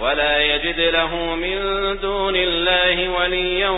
ولا يجد له من دون الله وليا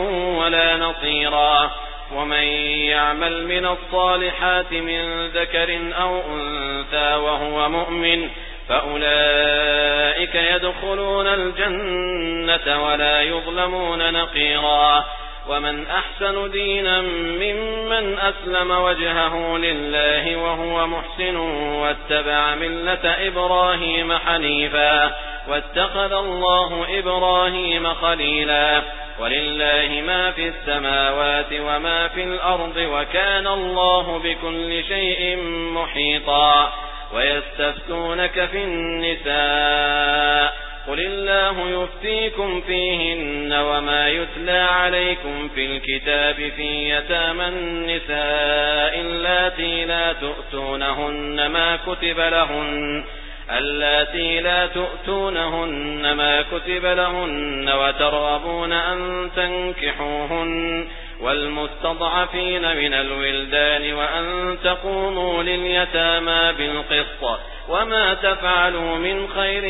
ولا نصيرا. ومن يعمل من الصالحات من ذكر أو أنثى وهو مؤمن فأولئك يدخلون الجنة ولا يظلمون نقيرا. ومن أحسن دينا ممن أسلم وجهه لله وهو محسن واتبع ملة إبراهيم حنيفا. واتخذ الله إبراهيم خليلا. ولله ما في السماوات وما في الأرض وكان الله بكل شيء محيطا. ويستفتونك في النساء. قل الله يفتيكم فيهن وما يتلى عليكم في الكتاب في يتامى النساء اللاتي لا تؤتونهن ما كتب لهن. اللاتي لا تؤتونهن ما كتب لهن وترغبون أن تنكحوهن والمستضعفين من الولدان وأن تقوموا لليتامى بالقسط وما تفعلوا من خير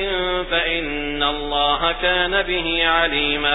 فإن الله كان به عليما